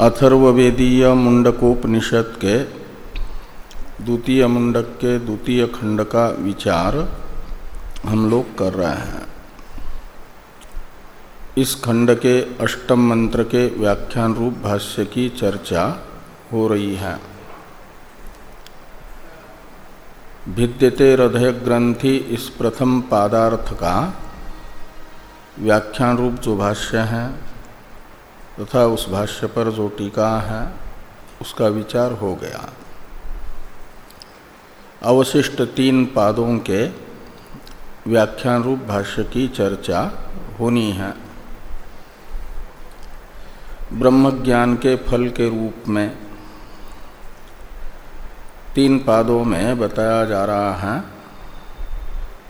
अथर्वेदीय मुंडकोपनिषद के द्वितीय मुंडक के द्वितीय खंड का विचार हम लोग कर रहे हैं। इस खंड के अष्टम मंत्र के व्याख्यान रूप भाष्य की चर्चा हो रही है। भिद्यते हृदय ग्रंथि इस प्रथम पादार्थ का व्याख्यान रूप जो भाष्य है तथा उस भाष्य पर जो टीका है, उसका विचार हो गया। अवशिष्ट तीन पादों के व्याख्यान रूप भाष्य की चर्चा होनी है। ब्रह्म ज्ञान के फल के रूप में तीन पादों में बताया जा रहा है।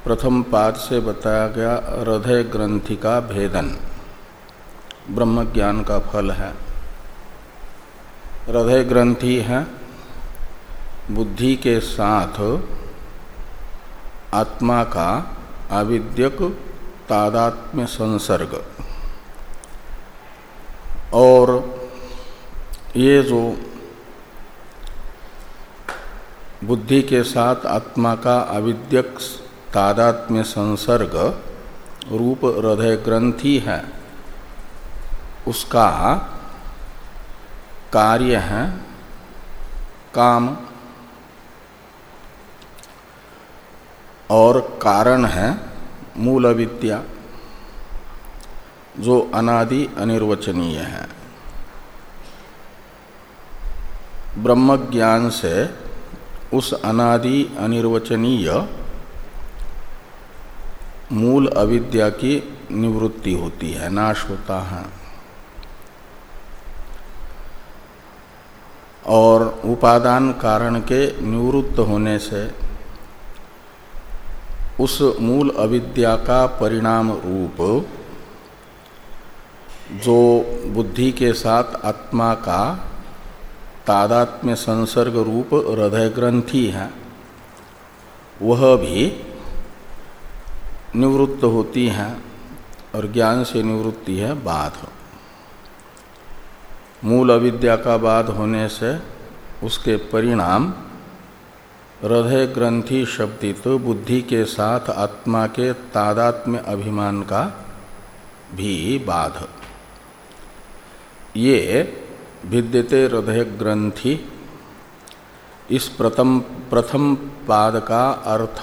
प्रथम पाद से बताया गया हृदय ग्रंथि का भेदन। ब्रह्म ज्ञान का फल है। हृदय ग्रंथि है। बुद्धि के साथ आत्मा का आविद्यक तादात्म्य संसर्ग। और ये जो बुद्धि के साथ आत्मा का अविद्यक तादात्म्य संसर्ग रूप हृदय ग्रंथि है उसका कार्य है काम और कारण है मूल विद्या जो अनादि अनिर्वचनीय है। ब्रह्म ज्ञान से उस अनादि अनिर्वचनीय मूल अविद्या की निवृत्ति होती है, नाश होता है। और उपादान कारण के निवृत्त होने से उस मूल अविद्या का परिणाम रूप जो बुद्धि के साथ आत्मा का तादात्म्य संसर्ग रूप हृदय ग्रंथि है, वह भी निवृत्त होती है और ज्ञान से निवृत्ति है बाध। मूल अविद्या का बाद होने से उसके परिणाम हृदय ग्रंथि शब्दित तो बुद्धि के साथ आत्मा के तादात्म्य अभिमान का भी बाध। ये भिद्यते हृदय ग्रंथि। इस प्रथम प्रथम पाद का अर्थ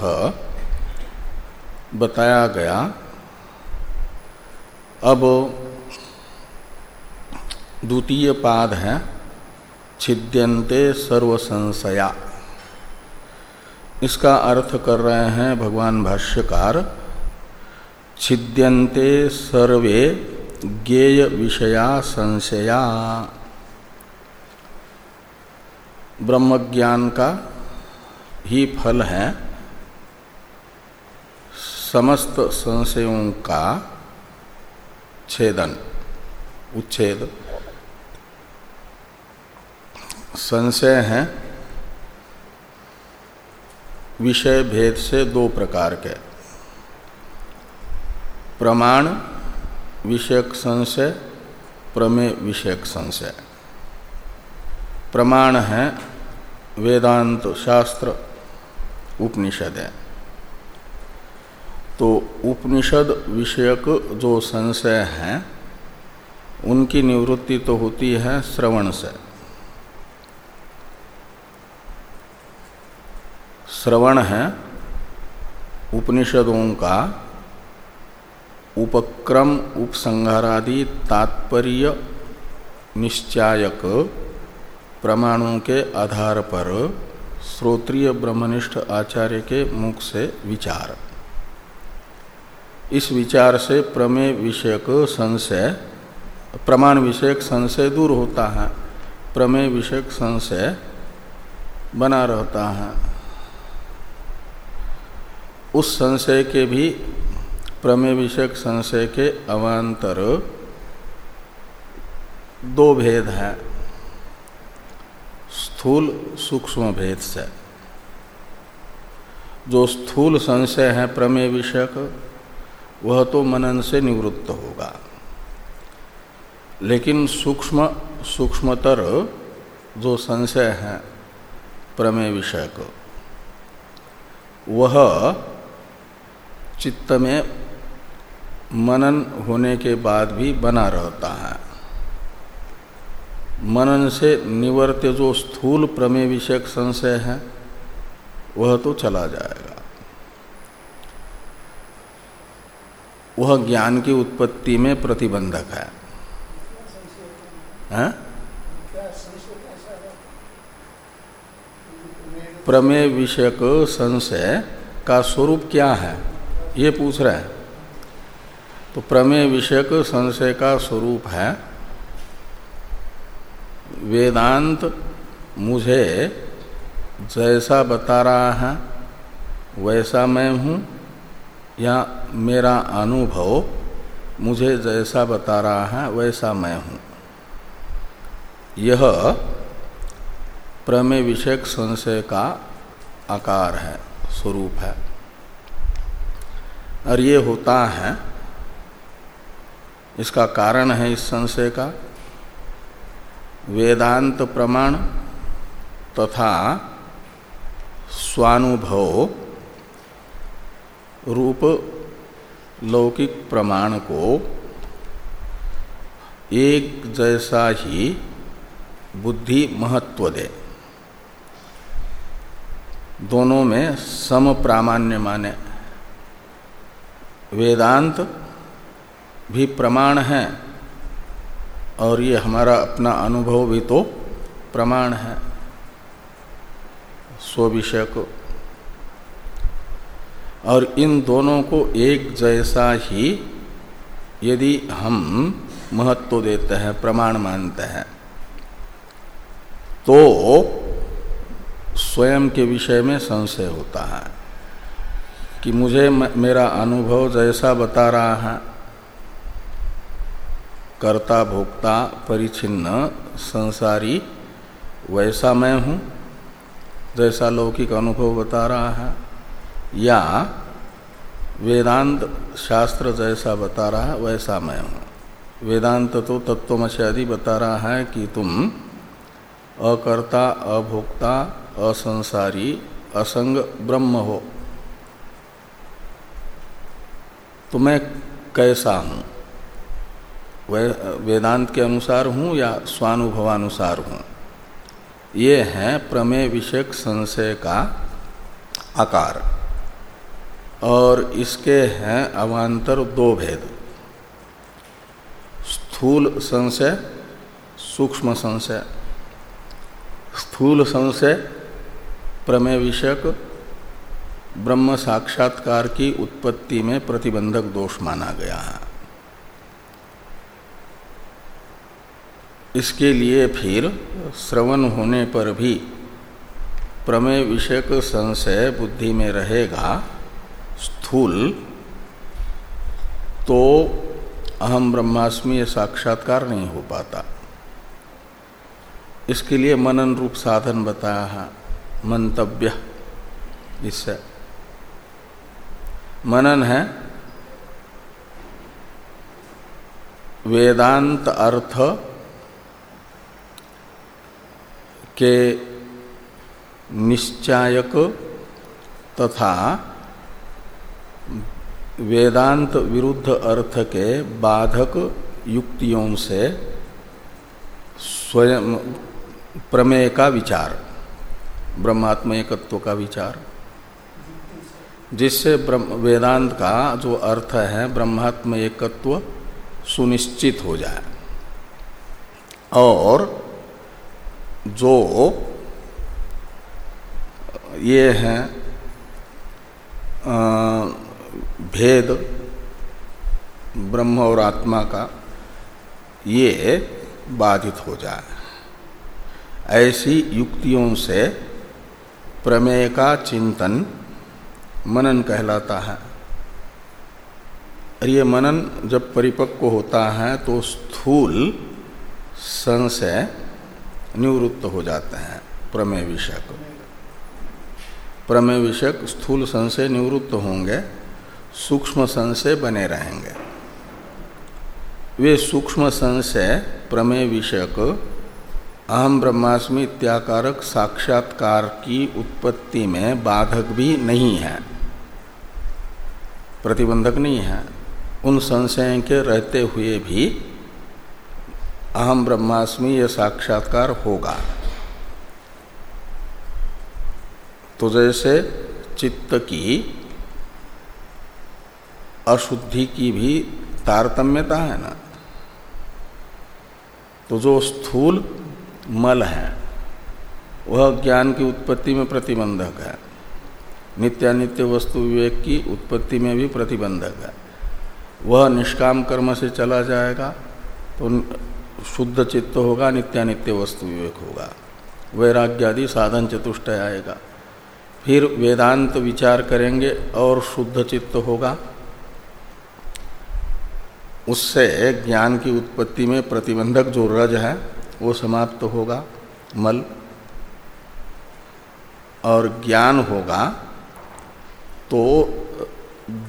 बताया गया। अब द्वितीय पाद है छिद्यंते सर्व संशया इसका अर्थ कर रहे हैं भगवान भाष्यकार छिद्यंते सर्वे ज्ञेय विषया संशया। ब्रह्म ज्ञान का ही फल है, समस्त संशयों का छेदन, उच्छेद। संशय हैं। विषय भेद से दो प्रकार के। प्रमाण, विषयक संशय, प्रमेय, विषयक संशय। प्रमाण है वेदांत शास्त्र, उपनिषद है। तो उपनिषद विषयक जो संशय हैं, उनकी निवृत्ति तो होती है श्रवण से। श्रवण है, उपनिषदों का उपक्रम, उपसंहारादि तात्पर्य निश्चायक प्रमाणों के आधार पर श्रोत्रिय ब्रह्मनिष्ठ आचार्य के मुख से विचार। इस विचार से प्रमेय विषयक संशय, प्रमाण विषयक संशय दूर होता है, प्रमेय विषयक संशय बना रहता है। उस संशय के भी प्रमेय विषयक संशय के अवान्तर दो भेद हैं। स्थूल सूक्ष्म भेद से। जो स्थूल संशय है प्रमेय विषयक वह तो मनन से निवृत्त होगा। लेकिन सूक्ष्म, सूक्ष्मतर जो संशय है प्रमेय विषय को वह चित्त में मनन होने के बाद भी बना रहता है। मनन से निवर्त जो स्थूल प्रमेय विषयक संशय है वह तो चला जाएगा। वह ज्ञान की उत्पत्ति में प्रतिबंधक है, है? प्रमेय विषयक संशय का स्वरूप क्या है? ये पूछ रहे हैं। तो प्रमेय विषयक संशय का स्वरूप है। वेदांत मुझे जैसा बता रहा है, वैसा मैं हूँ, या मेरा अनुभव मुझे जैसा बता रहा है, वैसा मैं हूँ। यह प्रमेय विषयक संशय का आकार है, स्वरूप है। और ये होता है, इसका कारण है इस संशय का, वेदांत प्रमाण तथा स्वानुभव रूप लौकिक प्रमाण को एक जैसा ही बुद्धि महत्व दे। दोनों में सम प्रामाण्य माने वेदांत भी प्रमाण है और ये हमारा अपना अनुभव भी तो प्रमाण है। स्व विषय को। और इन दोनों को एक जैसा ही यदि हम महत्व देते हैं, प्रमाण मानते हैं तो स्वयं के विषय में संशय होता है। कि मुझे मेरा अनुभव जैसा बता रहा है। कर्ता, भोक्ता, परिचिन्न, संसारी, वैसा मैं हूँ, जैसा लौकिक अनुभव बता रहा है। या वेदांत शास्त्र जैसा बता रहा है, वैसा मैं हूँ। वेदांत तो तत्वमश आदि बता रहा है कि तुम अकर्ता, अभोक्ता, असंसारी, असंग ब्रह्म हो। तो मैं कैसा हूँ? वेदांत के अनुसार हूँ या स्वानुभवानुसार हूँ? ये है प्रमेय विषयक संशय का आकार। और इसके हैं अवान्तर दो भेद। स्थूल संशय, सूक्ष्म संशय। स्थूल संशय, प्रमेय विषयक ब्रह्म साक्षात्कार की उत्पत्ति में प्रतिबंधक दोष माना गया है। इसके लिए फिर श्रवण होने पर भी प्रमेय विषयक संशय बुद्धि में रहेगा, स्थूल। तो अहम ब्रह्मास्मि साक्षात्कार नहीं हो पाता। इसके लिए मनन रूप साधन बताया है, मंतव्य। इससे मनन है। वेदांत अर्थ के निश्चायक तथा वेदांत विरुद्ध अर्थ के बाधक युक्तियों से स्वयं प्रमेय का विचार ब्रह्मात्म एकत्व का विचार। जिससे ब्रह्म, वेदांत का जो अर्थ है, ब्रह्मात्म एकत्व सुनिश्चित हो जाए। और जो ये हैं भेद, ब्रह्म और आत्मा का, ये बाधित हो जाए। ऐसी युक्तियों से प्रमेय का चिंतन मनन कहलाता है। और ये मनन जब परिपक्व होता है तो स्थूल संशय निवृत्त हो जाते हैं, प्रमेय विषयक। प्रमेय विषयक स्थूल संशय निवृत्त होंगे, सूक्ष्म संशय बने रहेंगे। वे सूक्ष्म संशय, प्रमेय विषयक, अहम ब्रह्मास्मि इत्याकारक साक्षात्कार की उत्पत्ति में बाधक भी नहीं है। प्रतिबंधक नहीं है। उन संशय के रहते हुए भी अहम ब्रह्मास्मि यह साक्षात्कार होगा। तो जैसे चित्त की अशुद्धि की भी तारतम्यता है ना तो जो स्थूल मल है, वह ज्ञान की उत्पत्ति में प्रतिबंधक है। नित्यानित्य वस्तु विवेक की उत्पत्ति में भी प्रतिबंधक है। वह निष्काम कर्म से चला जाएगा तो शुद्ध चित्त होगा, नित्यानित्य वस्तु विवेक होगा। वैराग्य आदि साधन चतुष्ट आएगा। फिर वेदांत विचार करेंगे और शुद्ध चित्त होगा। उससे ज्ञान की उत्पत्ति में प्रतिबंधक जो रज है, वो समाप्त होगा, मल। और ज्ञान होगा तो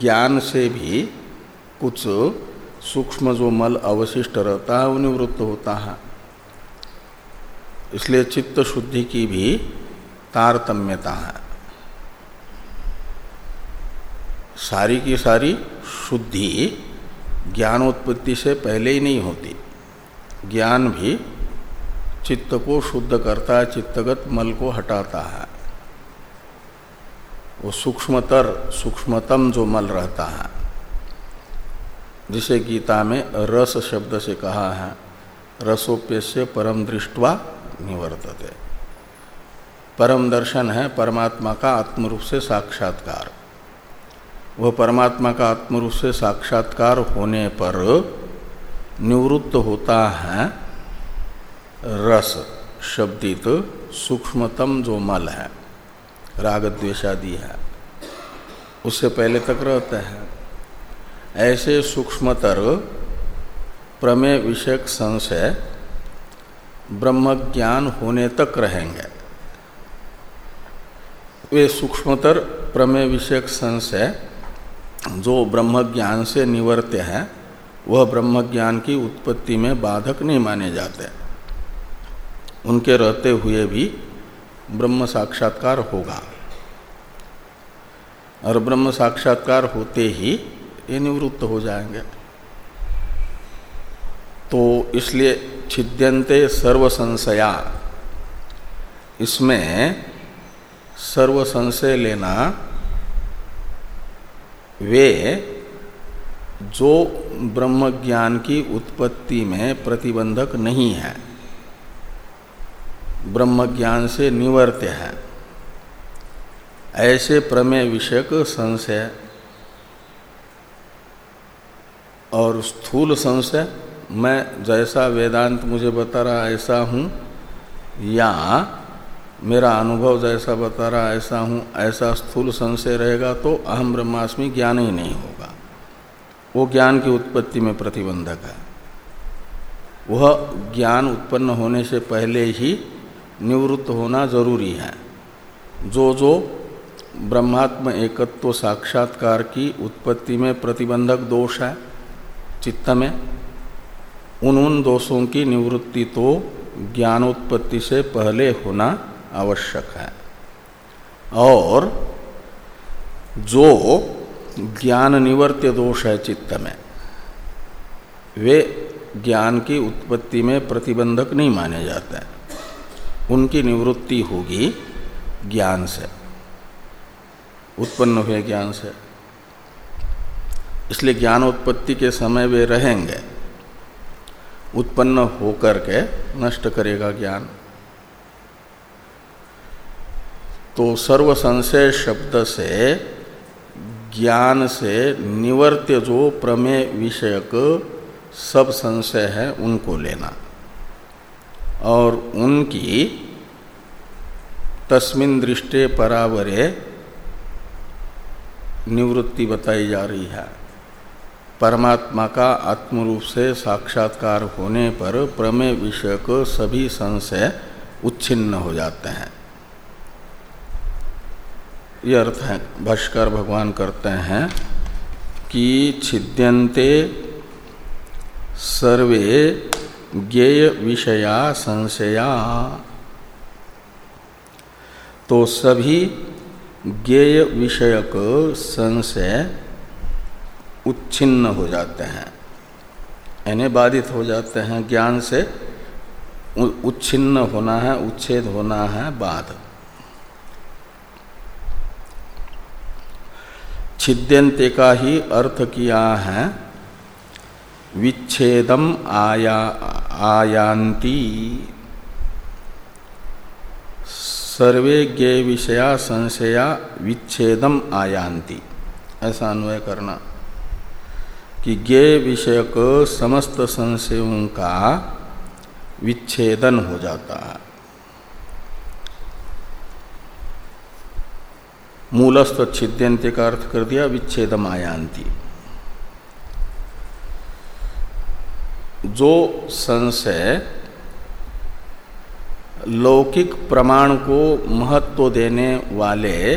ज्ञान से भी कुछ सूक्ष्म जो मल अवशिष्ट रहता है, वो निवृत्त होता है। इसलिए चित्त शुद्धि की भी तारतम्यता है। सारी की सारी शुद्धि ज्ञानोत्पत्ति से पहले ही नहीं होती। ज्ञान भी चित्त को शुद्ध करता है, चित्तगत मल को हटाता है। वो सूक्ष्मतर, सूक्ष्मतम जो मल रहता है, जिसे गीता में रस शब्द से कहा है रसोप्य से परम दृष्टवा निवर्तते। परम दर्शन है परमात्मा का आत्मरूप से साक्षात्कार। वह परमात्मा का आत्मरूप से साक्षात्कार होने पर निवृत्त होता है रस शब्दित सूक्ष्मतम जो मल है। राग द्वेषादि है। उससे पहले तक रहता है। ऐसे सूक्ष्मतर प्रमेय विषयक संशय ब्रह्म ज्ञान होने तक रहेंगे। वे सूक्ष्मतर प्रमेय विषयक संशय जो ब्रह्म ज्ञान से निवर्त्य है, वह ब्रह्म ज्ञान की उत्पत्ति में बाधक नहीं माने जाते। उनके रहते हुए भी ब्रह्म साक्षात्कार होगा। और ब्रह्म साक्षात्कार होते ही ये निवृत्त हो जाएँगे। तो इसलिए छिद्यंते सर्व संशया इसमें सर्व संशय लेना वे जो ब्रह्म ज्ञान की उत्पत्ति में प्रतिबंधक नहीं है। ब्रह्म ज्ञान से निवर्त्य है। ऐसे प्रमेय विषयक संशय और स्थूल संशय, मैं जैसा वेदांत मुझे बता रहा ऐसा हूँ, या मेरा अनुभव जैसा बता रहा ऐसा हूँ, ऐसा स्थूल संशय रहेगा तो अहम ब्रह्मास्मि ज्ञान ही नहीं होगा। वो ज्ञान की उत्पत्ति में प्रतिबंधक है। वह ज्ञान उत्पन्न होने से पहले ही निवृत्त होना ज़रूरी है। जो जो ब्रह्मात्म एकत्व साक्षात्कार की उत्पत्ति में प्रतिबंधक दोष है, चित्त में, उन उन दोषों की निवृत्ति तो ज्ञानोत्पत्ति से पहले होना आवश्यक है। और जो ज्ञान निवर्त्य दोष है चित्त में, वे ज्ञान की उत्पत्ति में प्रतिबंधक नहीं माने जाते उनकी निवृत्ति होगी ज्ञान से। उत्पन्न हुए ज्ञान से। इसलिए ज्ञानोत्पत्ति के समय वे रहेंगे। उत्पन्न होकर के नष्ट करेगा ज्ञान। तो सर्व संशय शब्द से, ज्ञान से निवर्त्य जो प्रमेय विषयक सब संशय है उनको लेना। और उनकी तस्मिन दृष्टि परावरे निवृत्ति बताई जा रही है। परमात्मा का आत्मरूप से साक्षात्कार होने पर प्रमेय विषयक सभी संशय उच्छिन्न हो जाते हैं। ये अर्थ है, भाष्कर भगवान करते हैं कि छिद्यंते सर्वे ज्ञेय विषया संशया। तो सभी ज्ञेय विषयक संशय उच्छिन्न हो जाते हैं। यानी बाधित हो जाते हैं ज्ञान से। उच्छिन्न होना है, उच्छेद होना है बाध छिद्यंते का ही अर्थ किया है। विच्छेदम आया सर्वे ज्ञ विषया संशया विच्छेदम आयांती ऐसा अन्वय करना। कि ज्ञ विषयक समस्त संशयों का विच्छेदन हो जाता है। मूलस्थ छिद्यंत्य का अर्थ कर दिया, विच्छेदम आयांती जो संशय लौकिक प्रमाण को महत्व देने वाले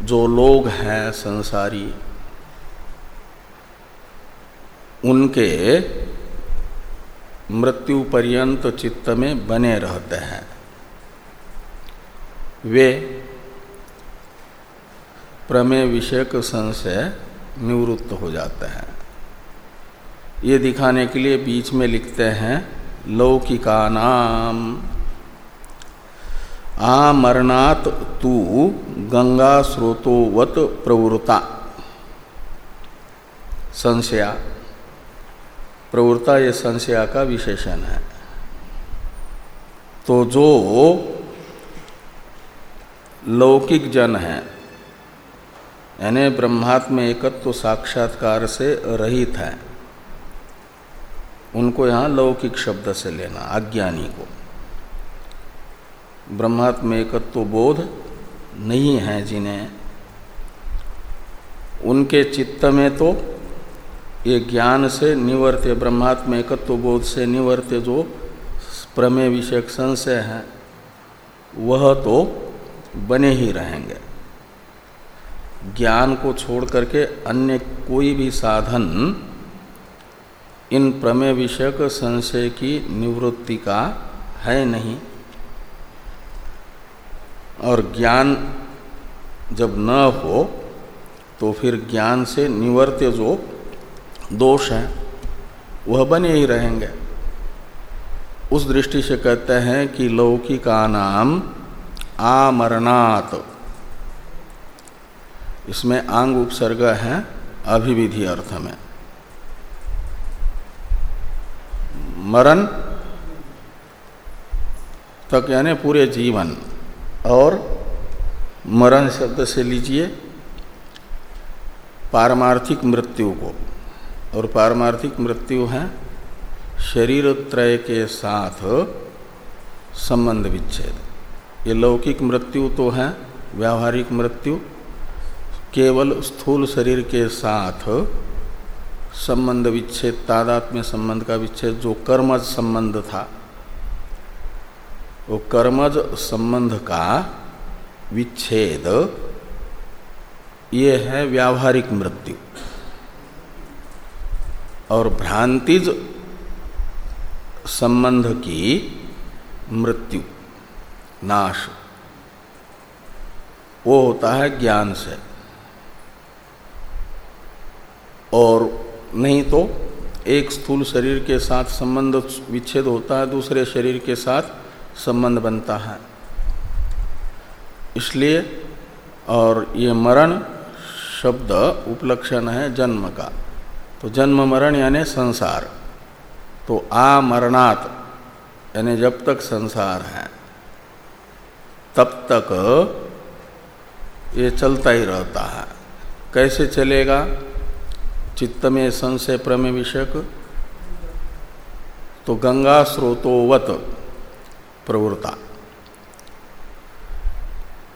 जो लोग हैं संसारी, उनके मृत्यु पर्यंत चित्त में बने रहते हैं। वे प्रमेय विषयक संशय निवृत्त हो जाते हैं। ये दिखाने के लिए बीच में लिखते हैं, लौकिका नाम। आमरणात तू गंगा स्रोतोवत प्रवृता। संशया। प्रवृत्ता ये संशया का विशेषण है। तो जो लौकिक जन है, यानी ब्रह्मात्म एकत्व तो साक्षात्कार से रहित है उनको यहाँ लौकिक शब्द से लेना अज्ञानी को। ब्रह्मात्म एकत्व बोध नहीं है जिन्हें। उनके चित्त में तो ये ज्ञान से निवर्त्य ब्रह्मात्म एकत्व बोध से निवर्त्य जो प्रमेय विषयक संशय है, वह तो बने ही रहेंगे। ज्ञान को छोड़ करके अन्य कोई भी साधन इन प्रमेय विषयक संशय की निवृत्ति का है नहीं। और ज्ञान जब न हो तो फिर ज्ञान से निवर्त्य जो दोष है, वह बने ही रहेंगे। उस दृष्टि से कहते हैं कि लौकिका नाम आमरणात। इसमें आंग उपसर्ग है, अभिविधि अर्थ में। मरण तक यानी पूरे जीवन। और मरण शब्द से लीजिए, पारमार्थिक मृत्यु को। और पारमार्थिक मृत्यु है शरीर त्रय के साथ संबंध विच्छेद। ये लौकिक मृत्यु तो है, व्यावहारिक मृत्यु। केवल स्थूल शरीर के साथ संबंध विच्छेद, तादात्म्य संबंध का विच्छेद, जो कर्मज संबंध था, वो कर्मज संबंध का विच्छेद, ये है व्यावहारिक मृत्यु। और भ्रांतिज संबंध की मृत्यु, नाश। वो होता है ज्ञान से। और नहीं तो एक स्थूल शरीर के साथ संबंध विच्छेद होता है, दूसरे शरीर के साथ संबंध बनता है। इसलिए और ये मरण शब्द उपलक्षण है जन्म का। तो जन्म मरण यानी संसार। तो आ मरणात यानी जब तक संसार है, तब तक ये चलता ही रहता है। कैसे चलेगा? चित्त में संशय प्रमे विषयक तो गंगा स्रोतोवत प्रवृत्ता।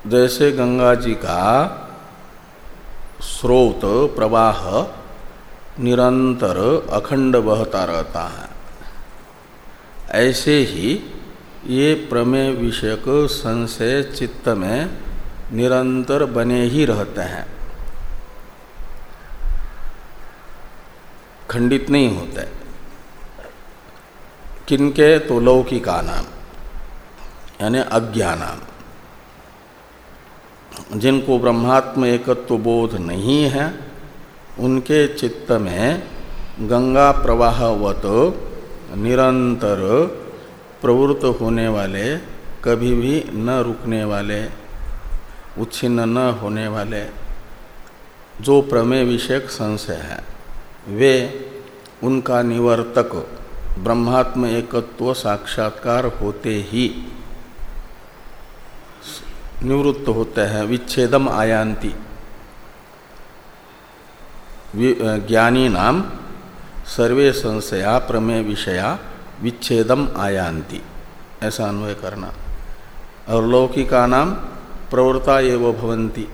जैसे गंगा जी का स्रोत प्रवाह निरंतर अखंड बहता रहता है। ऐसे ही ये प्रमेय विषयक संशय चित्त में निरंतर बने ही रहते हैं। खंडित नहीं होते किनके? तो लौकिका नाम, यानी अज्ञानाम जिनको ब्रह्मात्म एकत्व बोध नहीं है, उनके चित्त में गंगा प्रवाहवत निरंतर प्रवृत्त होने वाले, कभी भी न रुकने वाले, उच्छिन्न न होने वाले, जो प्रमेय विषयक संशय है। वे उनका निवर्तक ब्रह्मात्म एकत्व साक्षात्कार होते ही निवृत्त होते हैं, विच्छेदम आयांति ज्ञानी नाम सर्वे संशया प्रमेय विषया विच्छेदम आयांति ऐसा अन्वय करना। और लौकिका नाम प्रवृत्ता एवं भवंती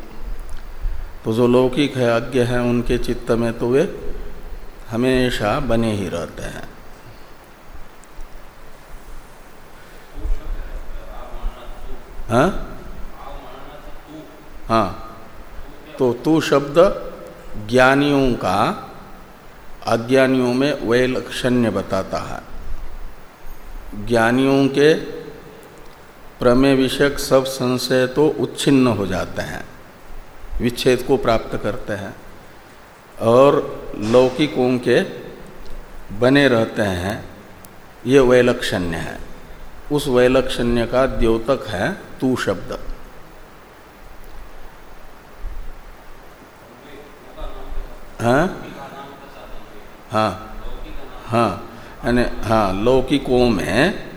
तो जो लौकिक है, अज्ञ है, उनके चित्त में तो वे हमेशा बने ही रहते हैं। हाँ? हाँ। तो तू शब्द ज्ञानियों का अज्ञानियों में वैलक्षण्य बताता है। ज्ञानियों के प्रमेय विषयक सब संशय तो उच्छिन्न हो जाते हैं। विच्छेद को प्राप्त करते हैं। और लौकिकों के बने रहते हैं, ये वैलक्षण्य है। उस वैलक्षण्य का द्योतक है तू शब्द। हाँ? हाँ हाँ यानी हाँ लौकिकों में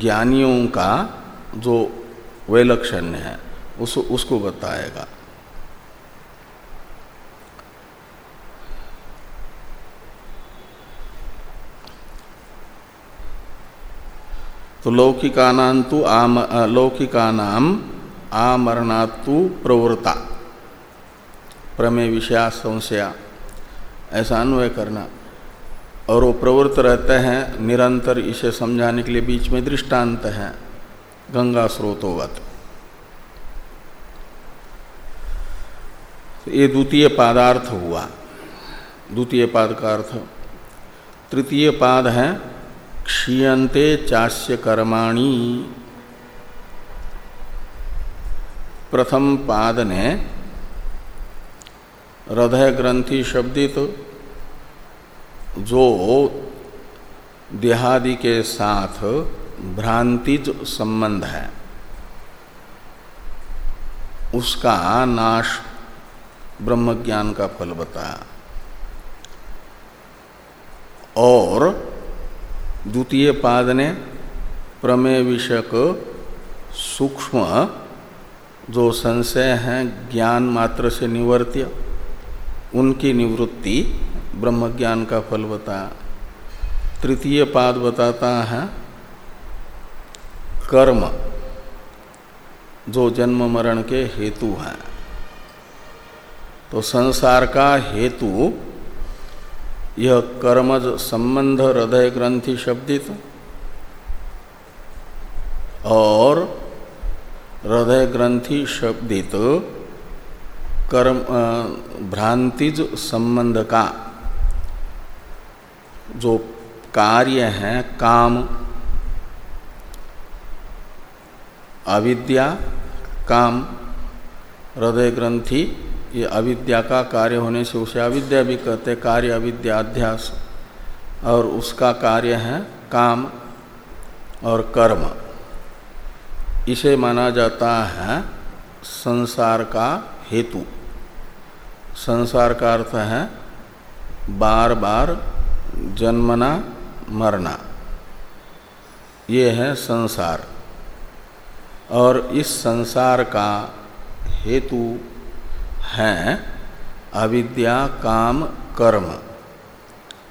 ज्ञानियों का जो वैलक्षण्य है, उस, उसको बताएगा। तो लौकिकानांतु आम लौकिकानाम आमरणातु प्रवृत्ता। प्रमेय विषया संशया ऐसा अन्वय करना। और वो प्रवृत्त रहते हैं, निरंतर इसे समझाने के लिए बीच में दृष्टांत है, गंगा स्रोतोवत। तो ये द्वितीय पादार्थ हुआ। द्वितीय पाद का अर्थ, तृतीय पाद है क्षीयते चास्य कर्माणी। प्रथम पाद ने हृदय ग्रंथि शब्दित जो देहादि के साथ भ्रांतिज संबंध है, उसका नाश ब्रह्मज्ञान का फल बताया और द्वितीय पाद ने प्रमेय विषयक सूक्ष्म जो संशय हैं, ज्ञान मात्र से निवर्त्य, उनकी निवृत्ति ब्रह्म ज्ञान का फल बताया तृतीय पाद बताता है, कर्म जो जन्म मरण के हेतु हैं। तो संसार का हेतु यह कर्मज संबंध हृदय ग्रंथि शब्दित और हृदय ग्रंथि शब्दित कर्म भ्रांतिज संबंध का जो कार्य है, काम, अविद्या, काम, हृदय ग्रंथि ये अविद्या का कार्य होने से उसे अविद्या भी कहते कार्य अविद्या अध्यास और उसका कार्य है काम और कर्म। इसे माना जाता है संसार का हेतु। संसार का अर्थ है बार बार जन्मना, मरना। ये है संसार। और इस संसार का हेतु हैं, अविद्या, काम, कर्म।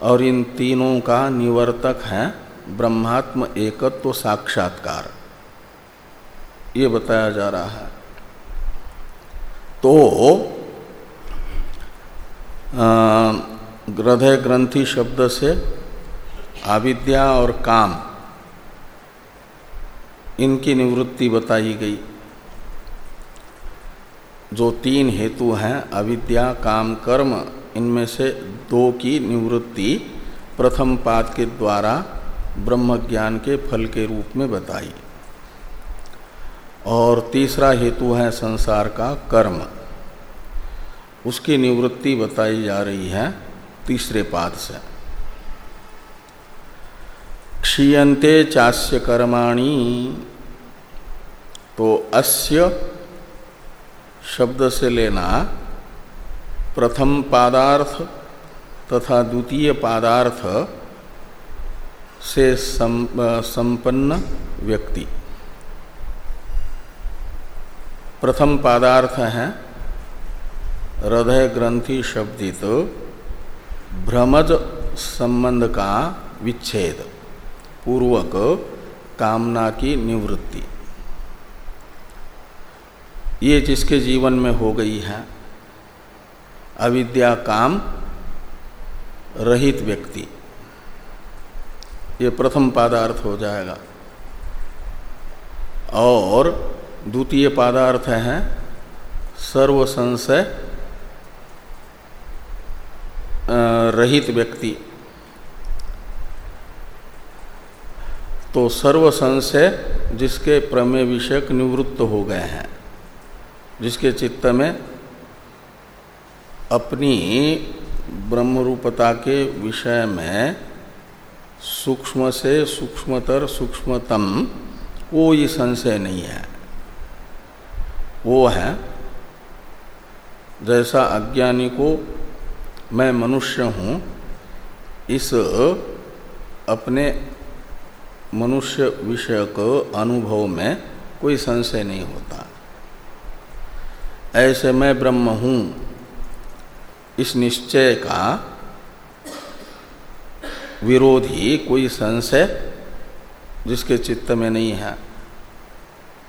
और इन तीनों का निवर्तक है ब्रह्मात्म एकत्व साक्षात्कार। ये बताया जा रहा है। तो हृदय ग्रंथि शब्द से अविद्या और काम, इनकी निवृत्ति बताई गई। जो तीन हेतु हैं, अविद्या, काम, कर्म, इनमें से दो की निवृत्ति प्रथम पाद के द्वारा ब्रह्म ज्ञान के फल के रूप में बताई। और तीसरा हेतु है संसार का कर्म। उसकी निवृत्ति बताई जा रही है तीसरे पाद से। क्षीयते चास्य कर्माणी तो अस्य शब्द से लेना प्रथम पादार्थ तथा द्वितीय पादार्थ से संपन्न व्यक्ति। प्रथम पादार्थ है हृदय ग्रंथि शब्दित भ्रमज संबंध का विच्छेद, पूर्वक कामना की निवृत्ति। ये जिसके जीवन में हो गई है, अविद्या काम रहित व्यक्ति। ये प्रथम पादार्थ हो जाएगा। और द्वितीय पादार्थ है सर्व संशय रहित व्यक्ति। तो सर्व संशय जिसके प्रमेय विषयक निवृत्त हो गए हैं। जिसके चित्त में अपनी ब्रह्मरूपता के विषय में सूक्ष्म से सूक्ष्मतर सूक्ष्मतम कोई संशय नहीं है। वो है, जैसा अज्ञानी को मैं मनुष्य हूँ, इस अपने मनुष्य विषयक अनुभव में कोई संशय नहीं होता। ऐसे मैं ब्रह्म हूँ। इस निश्चय का विरोधी कोई संशय जिसके चित्त में नहीं है।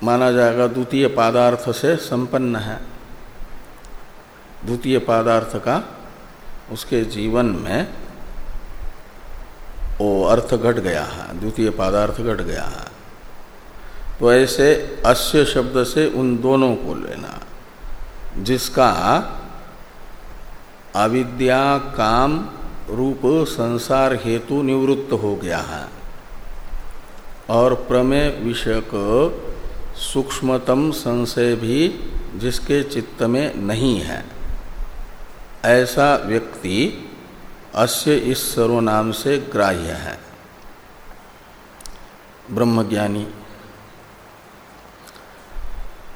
माना जाएगा द्वितीय पादार्थ से संपन्न है। द्वितीय पादार्थ का उसके जीवन में वो अर्थ घट गया है, द्वितीय पादार्थ घट गया है। तो ऐसे अस्य शब्द से उन दोनों को लेना। जिसका अविद्या काम रूप संसार हेतु निवृत्त हो गया है और प्रमेय विषयक सूक्ष्मतम संशय भी जिसके चित्त में नहीं है। ऐसा व्यक्ति अस्य इस सर्वनाम से ग्राह्य है। ब्रह्मज्ञानी।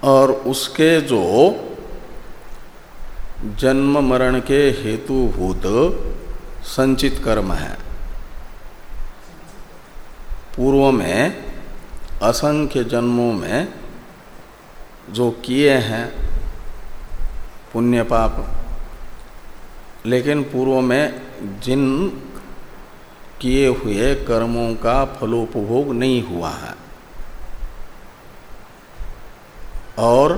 और उसके जो जन्म मरण के हेतुभूत संचित कर्म है। पूर्व में असंख्य जन्मों में जो किए हैं पुण्य पाप लेकिन पूर्व में जिन किए हुए कर्मों का फलोपभोग नहीं हुआ है। और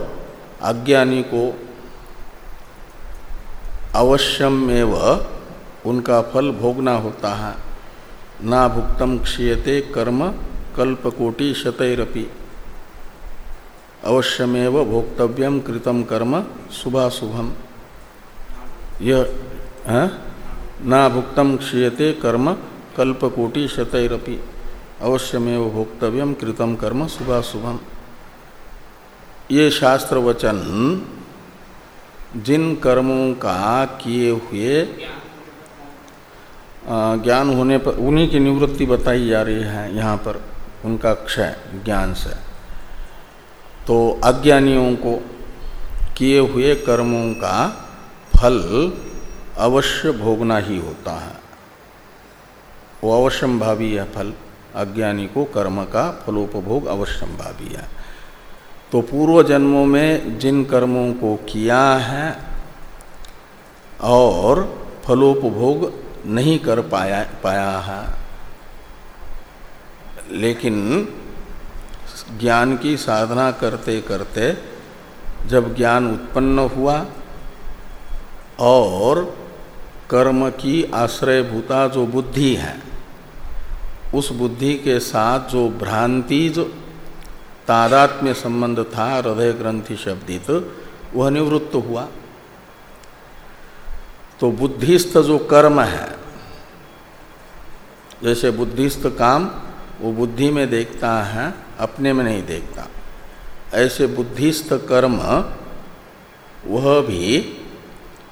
अज्ञानी को अवश्यम एवं उनका फल भोगना होता है। ना भुक्तम क्षीयते कर्म कल्पकोटि शतरपि अवश्यमेव भोक्तव्यम कृतम कर्म शुभाशुभम। यह है? ना भुक्तम क्षीयते कर्म कल्पकोटि शतरपि अवश्यमेव भोक्तव्यम कृतम कर्म शुभाशुभम। ये शास्त्र वचन जिन कर्मों का किए हुए ज्ञान होने पर, उन्हीं की निवृत्ति बताई जा रही है यहाँ पर, उनका क्षय, ज्ञान से। तो अज्ञानियों को किए हुए कर्मों का फल अवश्य भोगना ही होता है। वो अवश्यम भावी है फल। अज्ञानी को कर्म का फलोपभोग अवश्यम भावी है। तो पूर्व जन्मों में जिन कर्मों को किया है और फलोपभोग नहीं कर पाया पाया है, लेकिन ज्ञान की साधना करते करते जब ज्ञान उत्पन्न हुआ और कर्म की आश्रयभूता जो बुद्धि है, उस बुद्धि के साथ जो भ्रांति जो तादात्म्य संबंध था हृदय ग्रंथि शब्दित वह निवृत्त हुआ। तो बुद्धिस्थ जो कर्म है, जैसे बुद्धिस्त काम, वो बुद्धि में देखता है, अपने में नहीं देखता। ऐसे बुद्धिस्त कर्म, वह भी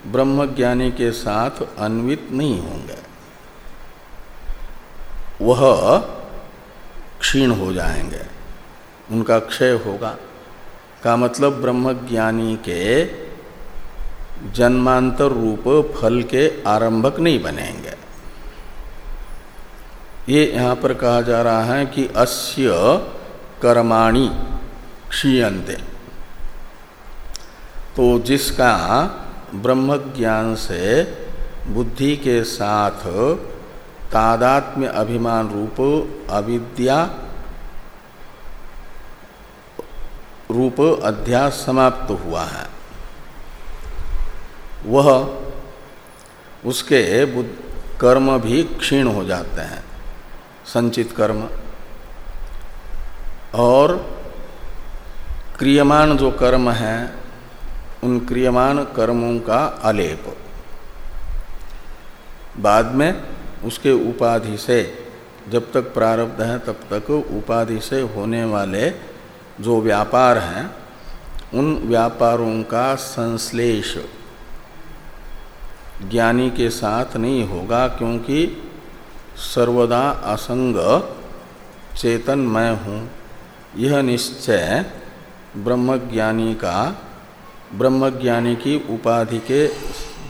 ब्रह्मज्ञानी के साथ अन्वित नहीं होंगे। वह क्षीण हो जाएँगे। उनका क्षय होगा। का मतलब ब्रह्मज्ञानी के जन्मांतर रूप फल के आरंभक नहीं बनेंगे। ये यहाँ पर कहा जा रहा है कि अस्य कर्माणि क्षीयते तो जिसका ब्रह्म ज्ञान से बुद्धि के साथ तादात्म्य अभिमान रूप अविद्या रूप अध्यास समाप्त हुआ है। वह उसके कर्म भी क्षीण हो जाते हैं, संचित कर्म। और क्रियमान जो कर्म है, उन क्रियमान कर्मों का अलेप बाद में उसके उपाधि से, जब तक प्रारब्ध है, तब तक उपाधि से होने वाले जो व्यापार हैं, उन व्यापारों का संश्लेष ज्ञानी के साथ नहीं होगा क्योंकि सर्वदा असंग चेतन मैं हूँ। यह निश्चय ब्रह्मज्ञानी का, ब्रह्मज्ञानी की उपाधि के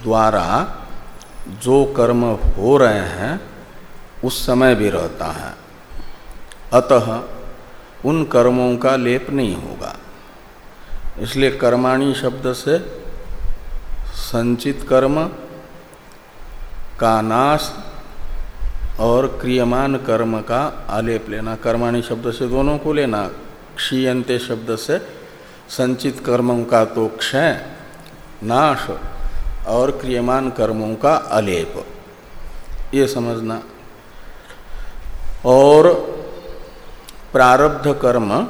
द्वारा जो कर्म हो रहे हैं, उस समय भी रहता है। अतः उन कर्मों का लेप नहीं होगा। इसलिए कर्माणी शब्द से संचित कर्म का नाश और क्रियमान कर्म का आलेप लेना, कर्माणी शब्द से दोनों को लेना, क्षीयंते शब्द से संचित कर्मों का तो क्षय, नाश और क्रियमान कर्मों का अलेप ये समझना। और प्रारब्ध कर्म